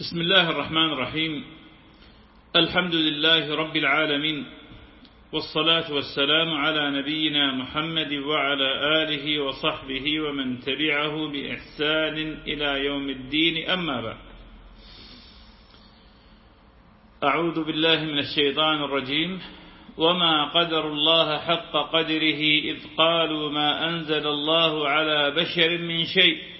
بسم الله الرحمن الرحيم. الحمد لله رب العالمين والصلاة والسلام على نبينا محمد وعلى آله وصحبه ومن تبعه بإحسان إلى يوم الدين. أما بعد أعوذ بالله من الشيطان الرجيم. وما قدر الله حق قدره إذ قالوا ما أنزل الله على بشر من شيء.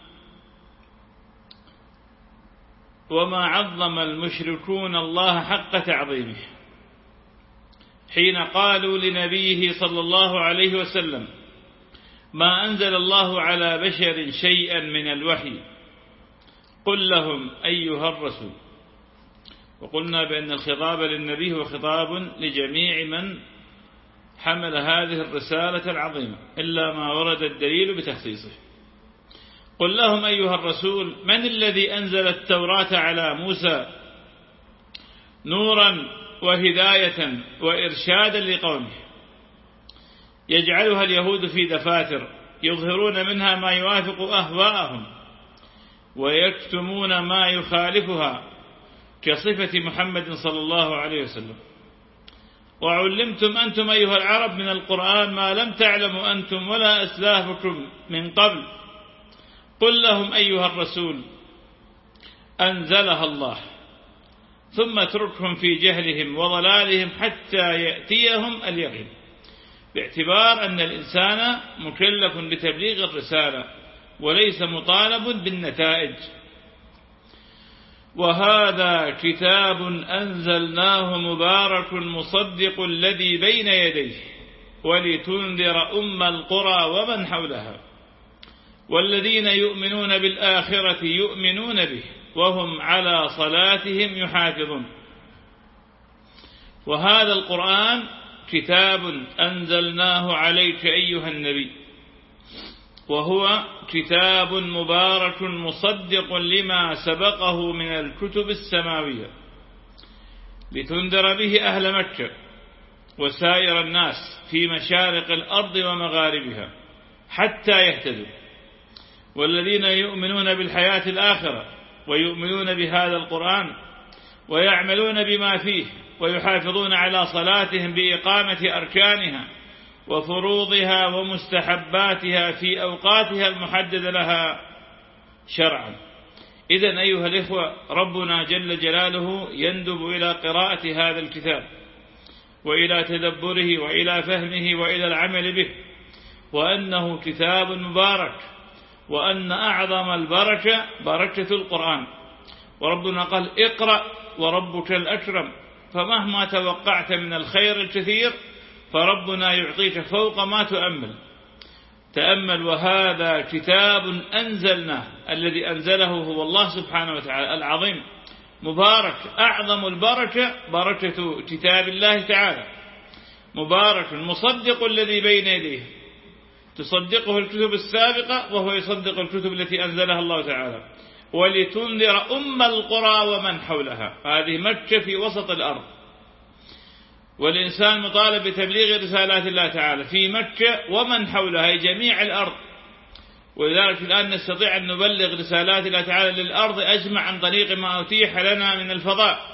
وما عظم المشركون الله حق تعظيمه. حين قالوا لنبيه صلى الله عليه وسلم ما أنزل الله على بشر شيئا من الوحي؟ قل لهم أيها الرسول. وقلنا بأن الخطاب للنبي هو خطاب لجميع من حمل هذه الرسالة العظيمة إلا ما ورد الدليل بتخصيصه. قل لهم أيها الرسول من الذي أنزل التوراة على موسى؟ نورا وهداية وإرشادا لقومه. يجعلها اليهود في دفاتر يظهرون منها ما يوافق أهواءهم ويكتمون ما يخالفها كصفة محمد صلى الله عليه وسلم. وعلمتم أنتم أيها العرب من القرآن ما لم تعلموا أنتم ولا أسلافكم من قبل. قل لهم أيها الرسول أنزلها الله ثم اتركهم في جهلهم وضلالهم حتى يأتيهم اليقين. باعتبار أن الإنسان مكلف بتبليغ الرسالة وليس مطالب بالنتائج. وهذا كتاب أنزلناه مبارك مصدق الذي بين يديه ولتنذر أم القرى ومن حولها. والذين يؤمنون بالآخرة يؤمنون به وهم على صلاتهم يحافظون. وهذا القرآن كتاب أنزلناه عليك أيها النبي وهو كتاب مبارك مصدق لما سبقه من الكتب السماوية لتنذر به أهل مكة وسائر الناس في مشارق الأرض ومغاربها حتى يهتدوا. والذين يؤمنون بالحياة الآخرة ويؤمنون بهذا القرآن ويعملون بما فيه ويحافظون على صلاتهم بإقامة أركانها وفروضها ومستحباتها في أوقاتها المحددة لها شرعا. إذا أيها الإخوة ربنا جل جلاله يندب إلى قراءة هذا الكتاب وإلى تدبره وإلى فهمه وإلى العمل به وأنه كتاب مبارك وأن أعظم البركة بركة القرآن. وربنا قال اقرأ وربك الأكرم فمهما توقعت من الخير الكثير فربنا يعطيك فوق ما تؤمل. تأمل وهذا كتاب أنزلناه الذي أنزله هو الله سبحانه وتعالى العظيم. مبارك أعظم البركة بركة كتاب الله تعالى. مبارك مصدق الذي بين يديه. تصدقه الكتب السابقة وهو يصدق الكتب التي أنزلها الله تعالى. ولتنذر أم القرى ومن حولها. هذه مكة في وسط الأرض. والإنسان مطالب بتبليغ رسالات الله تعالى. في مكة ومن حولها جميع الأرض. ولذلك الآن نستطيع أن نبلغ رسالات الله تعالى للأرض أجمع عن طريق ما أتيح لنا من الفضاء.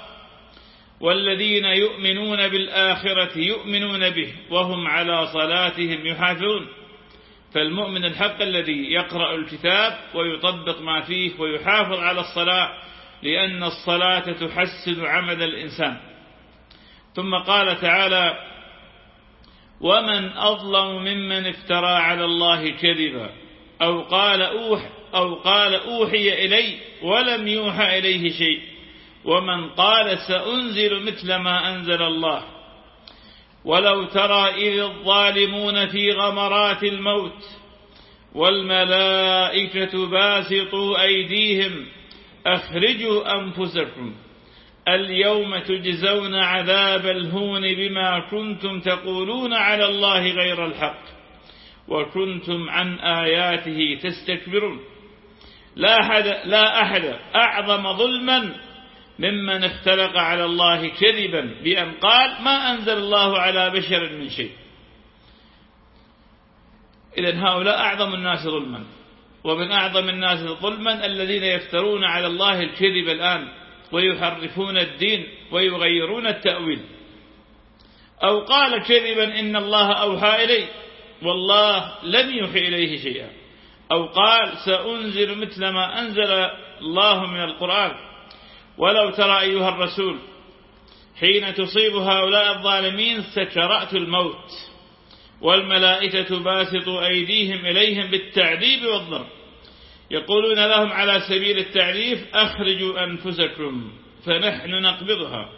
والذين يؤمنون بالآخرة يؤمنون به وهم على صلاتهم يحافظون. فالمؤمن الحق الذي يقرأ الكتاب ويطبق ما فيه ويحافظ على الصلاة لأن الصلاة تحسن عمل الإنسان. ثم قال تعالى ومن أظلم ممن افترى على الله كذبا أو قال أوح أو قال أوحي إلي ولم يوحى إليه شيء ومن قال سأنزل مثل ما أنزل الله ولو ترى إذ الظالمون في غمرات الموت والملائكة باسطوا أيديهم أخرجوا أنفسكم اليوم تجزون عذاب الهون بما كنتم تقولون على الله غير الحق وكنتم عن آياته تستكبرون لا أحد, لا أحد أعظم ظلما ممن اختلق على الله كذبا بأن قال ما أنزل الله على بشر من شيء. إذا هؤلاء أعظم الناس ظلما. ومن أعظم الناس ظلما الذين يفترون على الله الكذب الآن ويحرفون الدين ويغيرون التأويل. أو قال كذبا إن الله أوحى إلي والله لم يوحي إليه شيئا. أو قال سأنزل مثل ما أنزل الله من القرآن ولو ترى أيها الرسول حين تصيب هؤلاء الظالمين سكرأت الموت والملائكة باسطوا أيديهم إليهم بالتعذيب والضرب. يقولون لهم على سبيل التعريف أخرجوا أنفسكم فنحن نقبضها.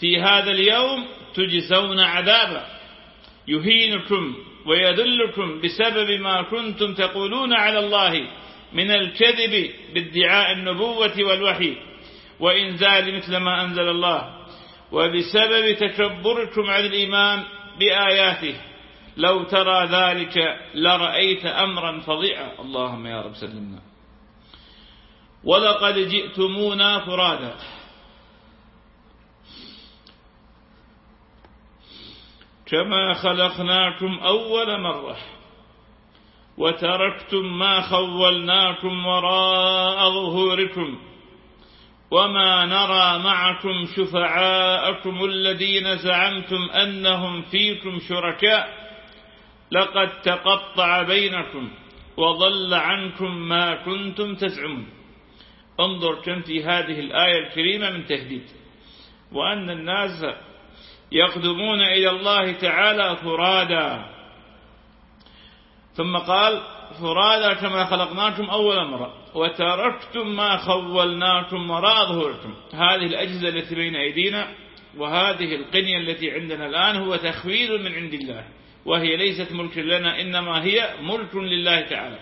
في هذا اليوم تجزون عذابا يهينكم ويذلكم بسبب ما كنتم تقولون على الله من الكذب بادعاء النبوة والوحي. وإنزال مثل ما أنزل الله. وبسبب تكبركم عن الإيمان بآياته لو ترى ذلك لرأيت أمرا فظيعا. اللهم يا رب سلمنا. ولقد جئتمونا فرادا كما خلقناكم أول مرة وتركتم ما خولناكم وراء ظهوركم. وما نرى معكم شفعاءكم الذين زعمتم أنهم فيكم شركاء لقد تقطع بينكم وضل عنكم ما كنتم تزعمون. انظر كم في هذه الآية الكريمة من تهديد. وأن الناس يقدمون إلى الله تعالى فرادا. ثم قال فرادا كما خلقناكم أول مرة. وتركتم ما خولناكم وراء ظهوركم. هذه الأجهزة التي بين أيدينا وهذه القنية التي عندنا الآن هو تخويل من عند الله. وهي ليست ملك لنا إنما هي ملك لله تعالى.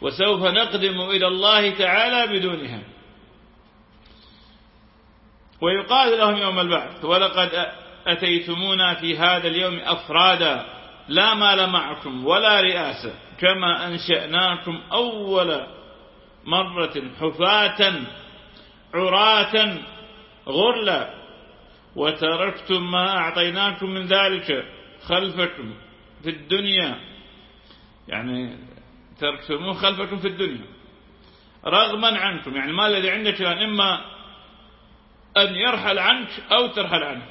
وسوف نقدم إلى الله تعالى بدونها. ويقال لهم يوم البعث ولقد أتيتمونا في هذا اليوم أفرادا لا مال معكم ولا رئاسة. كما أنشأناكم أول مرة حفاة عراة غرلا. وتركتم ما أعطيناكم من ذلك خلفكم في الدنيا. يعني تركتموه خلفكم في الدنيا. رغما عنكم يعني ما الذي عندك الآن إما أن يرحل عنك أو ترحل عنه.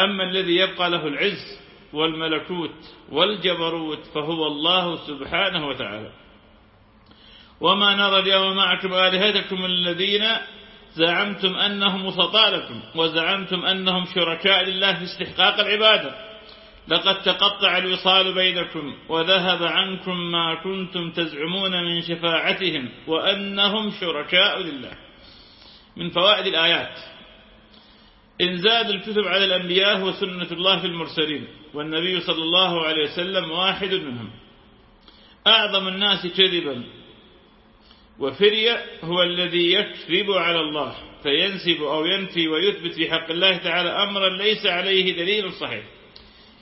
أما الذي يبقى له العز والملكوت والجبروت فهو الله سبحانه وتعالى. وما نرى اليوم معكم آلهتكم الذين زعمتم أنهم وسطاء لكم وزعمتم أنهم شركاء لله في استحقاق العبادة. لقد تقطع الوصال بينكم وذهب عنكم ما كنتم تزعمون من شفاعتهم وأنهم شركاء لله. من فوائد الآيات. إنزال الكتب على الأنبياء وسنة الله في المرسلين والنبي صلى الله عليه وسلم واحد منهم. أعظم الناس كذبا. وفرية هو الذي يكذب على الله فينسب أو ينفي ويثبت في حق الله تعالى أمرا ليس عليه دليل صحيح.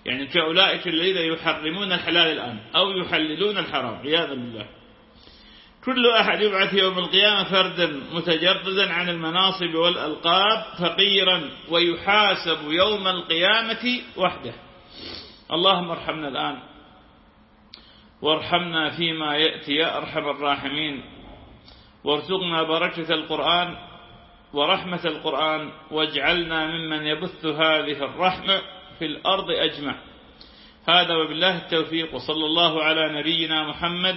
يعني كأولئك الذين يحرمون الحلال الآن أو يحللون الحرام عياذا بالله. كل أحد يبعث يوم القيامة فردا متجردا عن المناصب والألقاب فقيرا ويحاسب يوم القيامة وحده. اللهم ارحمنا الآن. وارحمنا فيما يأتي يا أرحم الراحمين. وارزقنا بركة القرآن ورحمة القرآن. واجعلنا ممن يبث هذه الرحمة في الأرض أجمع. هذا وبالله التوفيق. وصلى الله على نبينا محمد